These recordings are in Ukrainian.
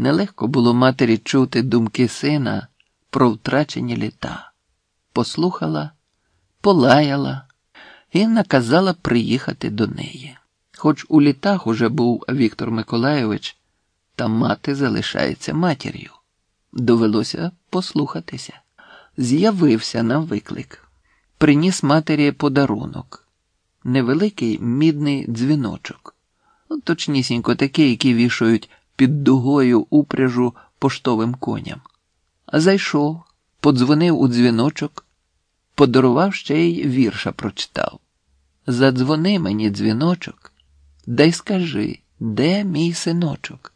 Нелегко було матері чути думки сина про втрачені літа. Послухала, полаяла і наказала приїхати до неї. Хоч у літах уже був Віктор Миколайович, та мати залишається матір'ю. Довелося послухатися. З'явився на виклик, приніс матері подарунок, невеликий мідний дзвіночок, ну, точнісінько такий, який вішають під дугою упряжу поштовим коням. Зайшов, подзвонив у дзвіночок, подарував ще й вірша прочитав. Задзвони мені дзвіночок, дай скажи, де мій синочок?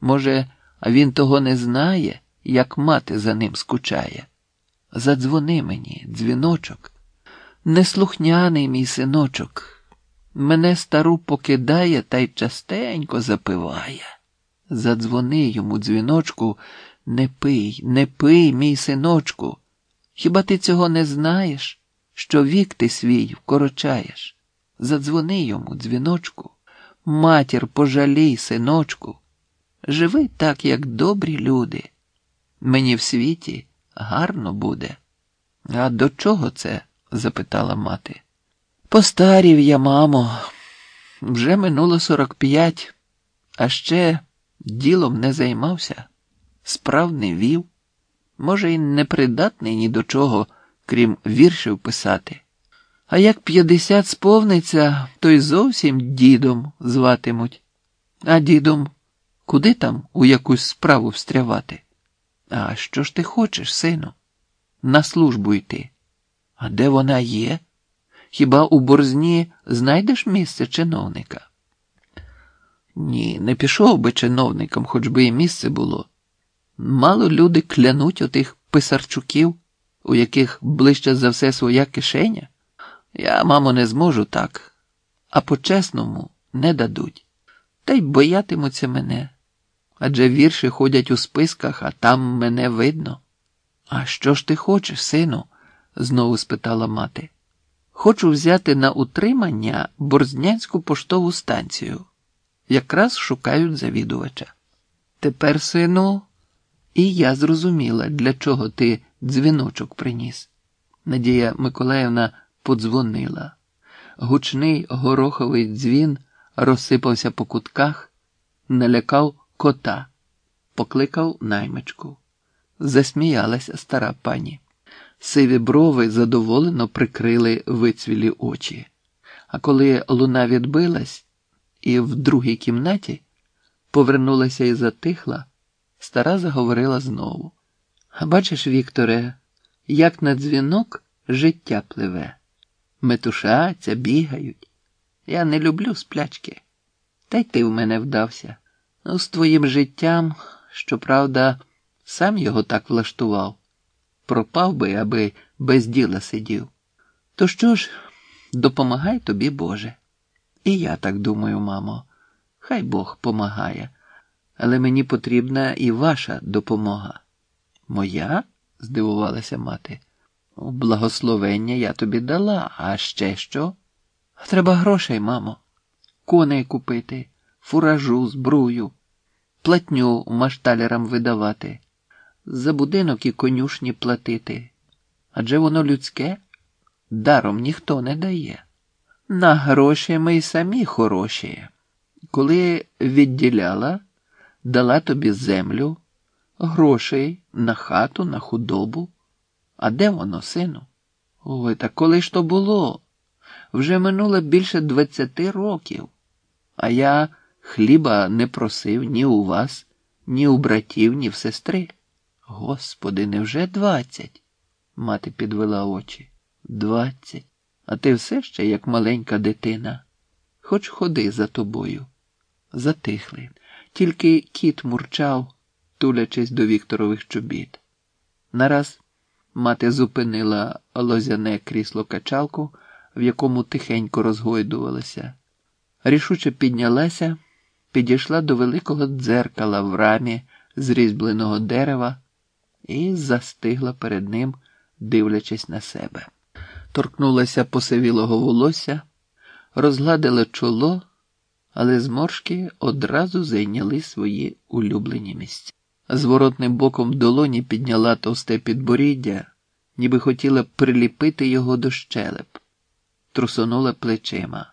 Може, він того не знає, як мати за ним скучає. Задзвони мені, дзвіночок, неслухняний мій синочок, мене стару покидає та й частенько запиває. Задзвони йому, дзвіночку, не пий, не пий, мій синочку. Хіба ти цього не знаєш, що вік ти свій вкорочаєш? Задзвони йому, дзвіночку, матір пожалій, синочку. Живи так, як добрі люди. Мені в світі гарно буде. А до чого це? запитала мати. Постарів я, мамо, вже минуло сорок п'ять, а ще ділом не займався, справ не вів, може, й непридатний ні до чого, крім віршів писати. А як п'ятдесят сповниться, то й зовсім дідом зватимуть. А дідом куди там у якусь справу встрявати? А що ж ти хочеш, сину? На службу йти. А де вона є? Хіба у борзні знайдеш місце чиновника? Ні, не пішов би чиновником, хоч би і місце було. Мало люди клянуть отих писарчуків, у яких ближче за все своя кишеня. Я, мамо, не зможу так, а по-чесному не дадуть. Та й боятимуться мене. Адже вірші ходять у списках, а там мене видно. А що ж ти хочеш, сину? знову спитала мати. Хочу взяти на утримання Борзнянську поштову станцію. Якраз шукають завідувача. Тепер, сину, і я зрозуміла, для чого ти дзвіночок приніс. Надія Миколаївна подзвонила. Гучний гороховий дзвін розсипався по кутках, налякав кота, покликав наймичку. Засміялася стара пані. Сиві брови задоволено прикрили вицвілі очі. А коли луна відбилась і в другій кімнаті повернулася і затихла, стара заговорила знову. Бачиш, Вікторе, як на дзвінок життя пливе. Метушаться, бігають. Я не люблю сплячки. Та й ти в мене вдався. Ну, з твоїм життям, щоправда, сам його так влаштував. Пропав би, аби без діла сидів. То що ж, допомагай тобі, Боже. І я так думаю, мамо, хай Бог помагає, але мені потрібна і ваша допомога. Моя? здивувалася мати. Благословення я тобі дала, а ще що? Треба грошей, мамо. Коней купити, фуражу, збрую, платню машталерам видавати, за будинок і конюшні платити. Адже воно людське, даром ніхто не дає. На гроші ми й самі хороші. Коли відділяла, дала тобі землю, грошей на хату, на худобу. А де воно, сину? Ой, та коли ж то було? Вже минуло більше двадцяти років, а я хліба не просив ні у вас, ні у братів, ні в сестри. Господи, невже двадцять? Мати підвела очі. Двадцять. А ти все ще як маленька дитина. Хоч ходи за тобою. Затихли. Тільки кіт мурчав, тулячись до Вікторових чобіт. Нараз мати зупинила лозяне крісло качалку, в якому тихенько розгойдувалася. Рішуче піднялася, підійшла до великого дзеркала в рамі зрізьбленого дерева і застигла перед ним, дивлячись на себе. Торкнулася посивілого волосся, розгладила чоло, але зморшки одразу зайняли свої улюблені місця. Зворотним боком долоні підняла товсте підборіддя, ніби хотіла приліпити його до щелеп, трусонула плечима.